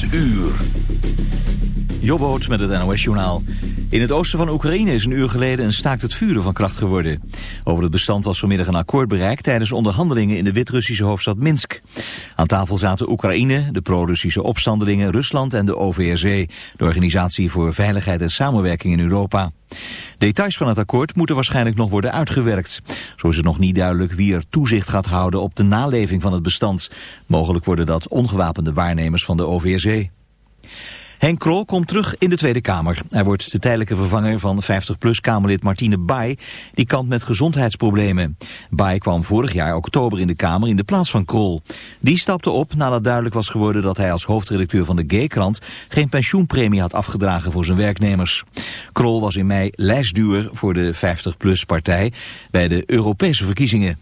Zes met het NOS-journaal. In het oosten van Oekraïne is een uur geleden een staakt het vuren van kracht geworden. Over het bestand was vanmiddag een akkoord bereikt tijdens onderhandelingen in de Wit-Russische hoofdstad Minsk. Aan tafel zaten Oekraïne, de pro-Russische opstandelingen, Rusland en de OVSE, de Organisatie voor Veiligheid en Samenwerking in Europa. Details van het akkoord moeten waarschijnlijk nog worden uitgewerkt. Zo is het nog niet duidelijk wie er toezicht gaat houden op de naleving van het bestand. Mogelijk worden dat ongewapende waarnemers van de OVSE. Henk Krol komt terug in de Tweede Kamer. Hij wordt de tijdelijke vervanger van 50PLUS-Kamerlid Martine Baai. Die kampt met gezondheidsproblemen. Baai kwam vorig jaar oktober in de Kamer in de plaats van Krol. Die stapte op nadat duidelijk was geworden dat hij als hoofdredacteur van de G-krant geen pensioenpremie had afgedragen voor zijn werknemers. Krol was in mei lijstduur voor de 50PLUS-partij bij de Europese verkiezingen.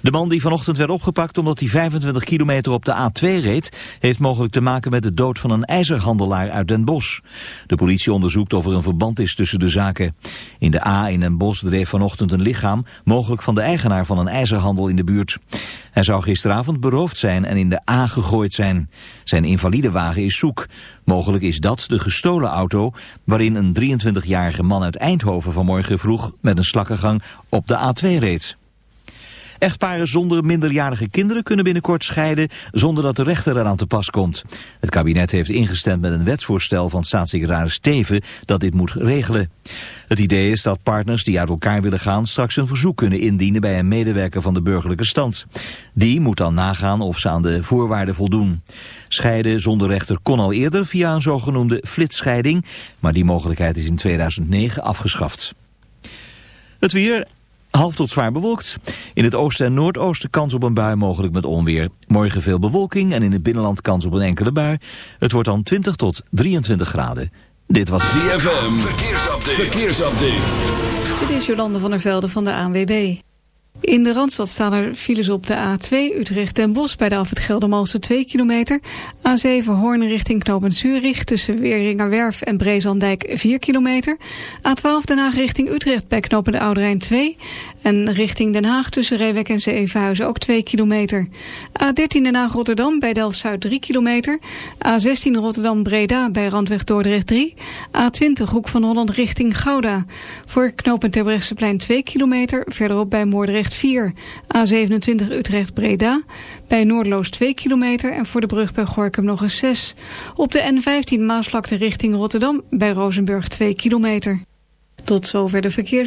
De man die vanochtend werd opgepakt omdat hij 25 kilometer op de A2 reed... heeft mogelijk te maken met de dood van een ijzerhandelaar uit Den Bosch. De politie onderzoekt of er een verband is tussen de zaken. In de A in Den Bosch dreef vanochtend een lichaam... mogelijk van de eigenaar van een ijzerhandel in de buurt. Hij zou gisteravond beroofd zijn en in de A gegooid zijn. Zijn invalidewagen is zoek. Mogelijk is dat de gestolen auto... waarin een 23-jarige man uit Eindhoven vanmorgen vroeg... met een slakkengang op de A2 reed. Echtparen zonder minderjarige kinderen kunnen binnenkort scheiden zonder dat de rechter eraan te pas komt. Het kabinet heeft ingestemd met een wetsvoorstel van staatssecretaris Steven dat dit moet regelen. Het idee is dat partners die uit elkaar willen gaan straks een verzoek kunnen indienen bij een medewerker van de burgerlijke stand. Die moet dan nagaan of ze aan de voorwaarden voldoen. Scheiden zonder rechter kon al eerder via een zogenoemde flitsscheiding, maar die mogelijkheid is in 2009 afgeschaft. Het weer, Half tot zwaar bewolkt. In het oosten en noordoosten kans op een bui, mogelijk met onweer. Morgen veel bewolking en in het binnenland kans op een enkele bui. Het wordt dan 20 tot 23 graden. Dit was ZFM. Verkeersupdate. Verkeersupdate. Dit is Jolande van der Velde van de ANWB. In de Randstad staan er files op de A2 Utrecht en Bos bij de Alfred Geldermalsen 2 kilometer. A7 Hoorn richting Knopend Zurich tussen Weeringerwerf en Brezandijk 4 kilometer. A12 Den Haag richting Utrecht bij Knopende Ouderijn 2. En richting Den Haag tussen Reewek en Zevenhuizen ook 2 kilometer. A13 Den Haag Rotterdam bij Delft-Zuid 3 kilometer. A16 Rotterdam Breda bij Randweg Dordrecht 3. A20 Hoek van Holland richting Gouda. Voor Knopend Terbrechtseplein 2 kilometer. Verderop bij Moordrecht 4. A27 Utrecht-Breda. Bij Noordloos 2 kilometer en voor de brug bij Gorkum nog eens 6. Op de N15 Maasvlakte richting Rotterdam bij Rozenburg 2 kilometer. Tot zover de verkeer.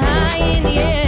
high in the air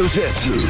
Hoofdletter Z.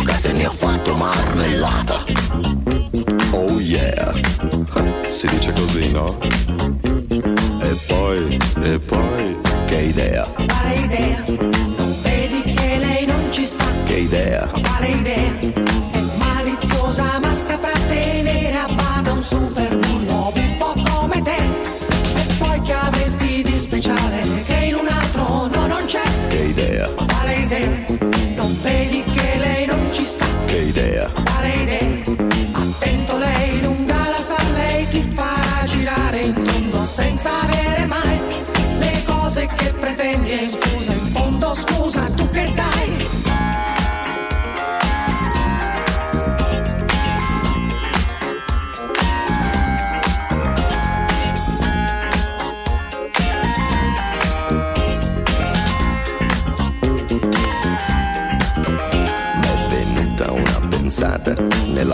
I fianchi l'ho bloccata e ne ho fatto marmellata. Oh yeah, si dice così, no? E poi, e poi, che idea, Quale idea? Non vedi che lei non ci sta? che idea, Quale idea?